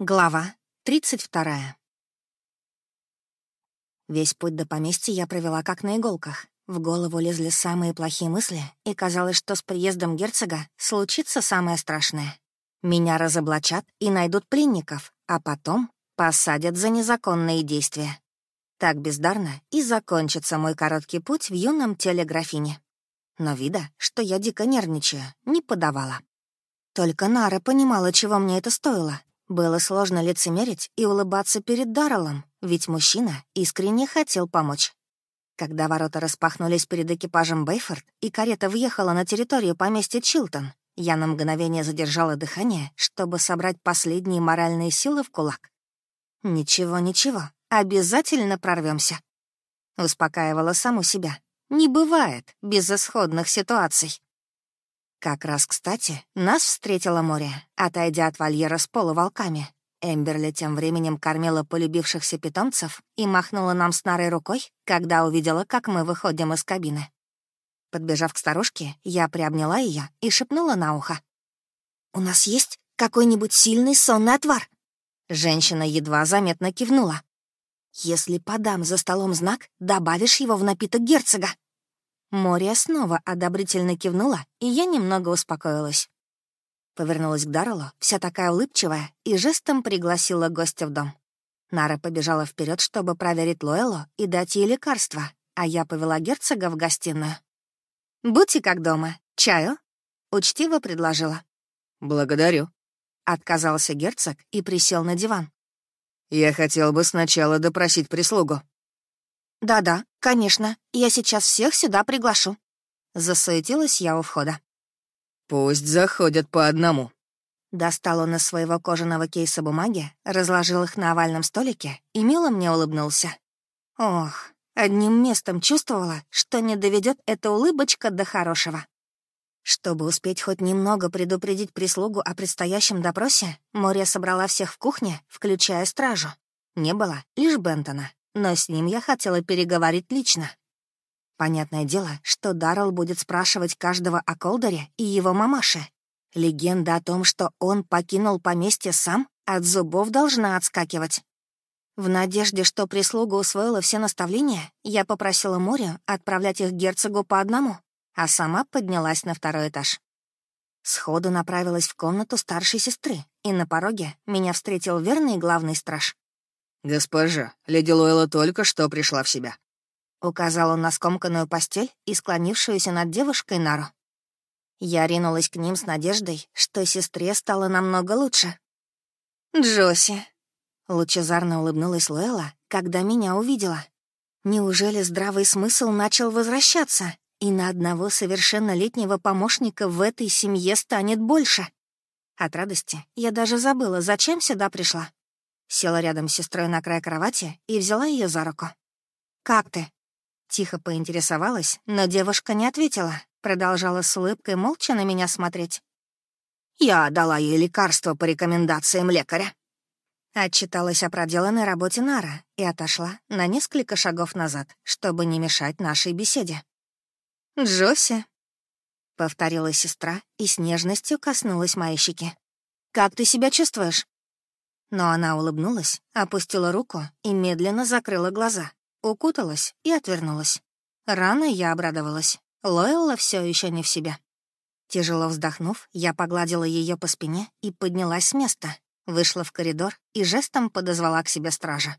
Глава 32. Весь путь до поместья я провела как на иголках. В голову лезли самые плохие мысли, и казалось, что с приездом герцога случится самое страшное. Меня разоблачат и найдут пленников, а потом посадят за незаконные действия. Так бездарно и закончится мой короткий путь в юном теле графини. Но вида, что я дико нервничаю, не подавала. Только Нара понимала, чего мне это стоило, было сложно лицемерить и улыбаться перед Дарреллом, ведь мужчина искренне хотел помочь. Когда ворота распахнулись перед экипажем Бейфорд и карета въехала на территорию поместья Чилтон, я на мгновение задержала дыхание, чтобы собрать последние моральные силы в кулак. «Ничего, ничего, обязательно прорвемся. Успокаивала саму себя. «Не бывает безысходных ситуаций». Как раз кстати, нас встретило море, отойдя от вольера с полуволками. Эмберли тем временем кормила полюбившихся питомцев и махнула нам с Нарой рукой, когда увидела, как мы выходим из кабины. Подбежав к старушке, я приобняла ее и шепнула на ухо. «У нас есть какой-нибудь сильный сонный отвар?» Женщина едва заметно кивнула. «Если подам за столом знак, добавишь его в напиток герцога». Мория снова одобрительно кивнула, и я немного успокоилась. Повернулась к Дарреллу, вся такая улыбчивая, и жестом пригласила гостя в дом. Нара побежала вперед, чтобы проверить Лоэлу и дать ей лекарство, а я повела герцога в гостиную. «Будьте как дома. Чаю?» — учтиво предложила. «Благодарю», — отказался герцог и присел на диван. «Я хотел бы сначала допросить прислугу». «Да-да, конечно, я сейчас всех сюда приглашу». Засуетилась я у входа. «Пусть заходят по одному». Достал он из своего кожаного кейса бумаги, разложил их на овальном столике и мило мне улыбнулся. Ох, одним местом чувствовала, что не доведет эта улыбочка до хорошего. Чтобы успеть хоть немного предупредить прислугу о предстоящем допросе, Мория собрала всех в кухне, включая стражу. Не было лишь Бентона, но с ним я хотела переговорить лично. Понятное дело, что Даррелл будет спрашивать каждого о Колдере и его мамаше. Легенда о том, что он покинул поместье сам, от зубов должна отскакивать. В надежде, что прислуга усвоила все наставления, я попросила Морию отправлять их герцогу по одному, а сама поднялась на второй этаж. Сходу направилась в комнату старшей сестры, и на пороге меня встретил верный главный страж. «Госпожа, леди Лойла только что пришла в себя». Указал он на скомканную постель и склонившуюся над девушкой Нару. Я ринулась к ним с надеждой, что сестре стало намного лучше. «Джоси», — лучезарно улыбнулась Лойла, когда меня увидела. «Неужели здравый смысл начал возвращаться, и на одного совершеннолетнего помощника в этой семье станет больше?» От радости я даже забыла, зачем сюда пришла. Села рядом с сестрой на край кровати и взяла ее за руку. «Как ты?» Тихо поинтересовалась, но девушка не ответила, продолжала с улыбкой молча на меня смотреть. «Я дала ей лекарство по рекомендациям лекаря». Отчиталась о проделанной работе Нара и отошла на несколько шагов назад, чтобы не мешать нашей беседе. «Джоси», — повторила сестра и с нежностью коснулась моей щеки. «Как ты себя чувствуешь?» Но она улыбнулась, опустила руку и медленно закрыла глаза, укуталась и отвернулась. Рано я обрадовалась. Лоэлла все еще не в себе. Тяжело вздохнув, я погладила ее по спине и поднялась с места, вышла в коридор и жестом подозвала к себе стража.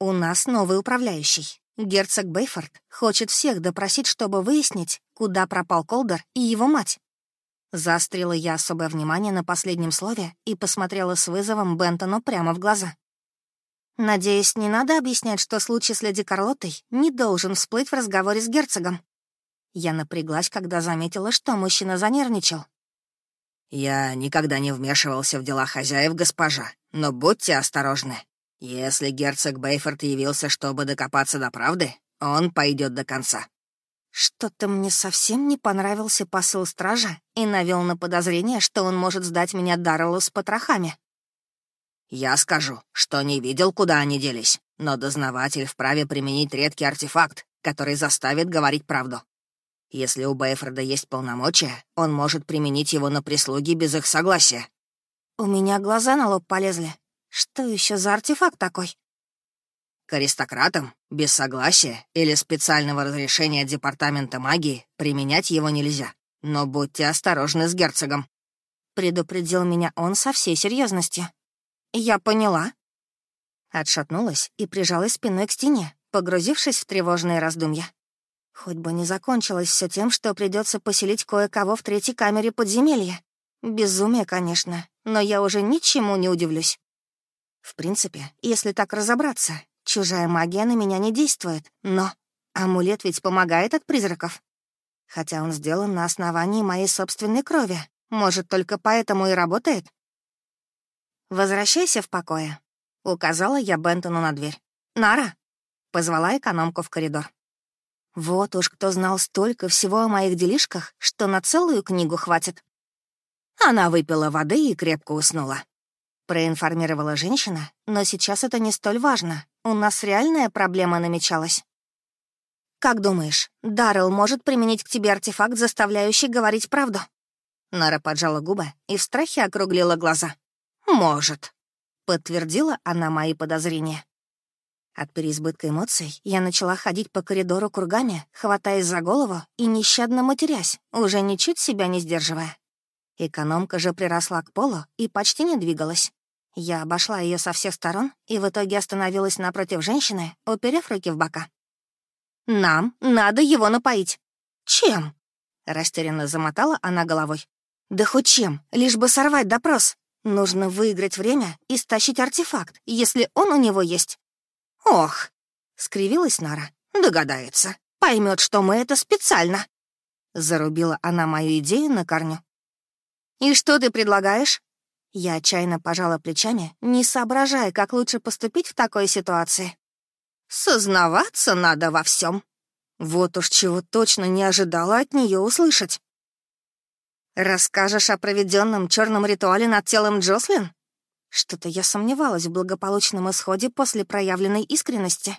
«У нас новый управляющий. Герцог Бейфорд хочет всех допросить, чтобы выяснить, куда пропал Колдер и его мать. Заострила я особое внимание на последнем слове и посмотрела с вызовом Бентону прямо в глаза. «Надеюсь, не надо объяснять, что случай с леди Карлотой не должен всплыть в разговоре с герцогом». Я напряглась, когда заметила, что мужчина занервничал. «Я никогда не вмешивался в дела хозяев, госпожа, но будьте осторожны. Если герцог Бейфорд явился, чтобы докопаться до правды, он пойдет до конца. Что-то мне совсем не понравился посыл стража и навел на подозрение, что он может сдать меня Дарреллу с потрохами. «Я скажу, что не видел, куда они делись, но дознаватель вправе применить редкий артефакт, который заставит говорить правду. Если у Бейфорда есть полномочия, он может применить его на прислуги без их согласия». У меня глаза на лоб полезли. Что еще за артефакт такой? К аристократам без согласия или специального разрешения Департамента магии применять его нельзя. Но будьте осторожны с герцогом. Предупредил меня он со всей серьезностью. Я поняла. Отшатнулась и прижалась спиной к стене, погрузившись в тревожные раздумья. Хоть бы не закончилось все тем, что придется поселить кое-кого в третьей камере подземелья. Безумие, конечно, но я уже ничему не удивлюсь. В принципе, если так разобраться, Чужая магия на меня не действует, но амулет ведь помогает от призраков. Хотя он сделан на основании моей собственной крови. Может, только поэтому и работает? «Возвращайся в покое», — указала я Бентону на дверь. «Нара!» — позвала экономку в коридор. Вот уж кто знал столько всего о моих делишках, что на целую книгу хватит. Она выпила воды и крепко уснула. Проинформировала женщина, но сейчас это не столь важно. У нас реальная проблема намечалась. «Как думаешь, Даррелл может применить к тебе артефакт, заставляющий говорить правду?» Нара поджала губы и в страхе округлила глаза. «Может», — подтвердила она мои подозрения. От переизбытка эмоций я начала ходить по коридору кругами, хватаясь за голову и нещадно матерясь, уже ничуть себя не сдерживая. Экономка же приросла к полу и почти не двигалась. Я обошла ее со всех сторон и в итоге остановилась напротив женщины, уперев руки в бока. «Нам надо его напоить». «Чем?» — растерянно замотала она головой. «Да хоть чем, лишь бы сорвать допрос. Нужно выиграть время и стащить артефакт, если он у него есть». «Ох!» — скривилась Нара. «Догадается. Поймет, что мы это специально». Зарубила она мою идею на корню. «И что ты предлагаешь?» Я отчаянно пожала плечами, не соображая, как лучше поступить в такой ситуации. Сознаваться надо во всем. Вот уж чего точно не ожидала от нее услышать. Расскажешь о проведенном черном ритуале над телом Джослин? Что-то я сомневалась в благополучном исходе после проявленной искренности.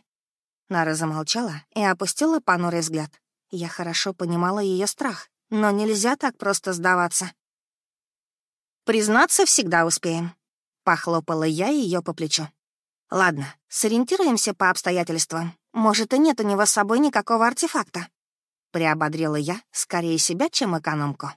Нара замолчала и опустила понурый взгляд. Я хорошо понимала ее страх, но нельзя так просто сдаваться. Признаться, всегда успеем. Похлопала я ее по плечу. Ладно, сориентируемся по обстоятельствам. Может, и нет у него с собой никакого артефакта. Приободрила я скорее себя, чем экономку.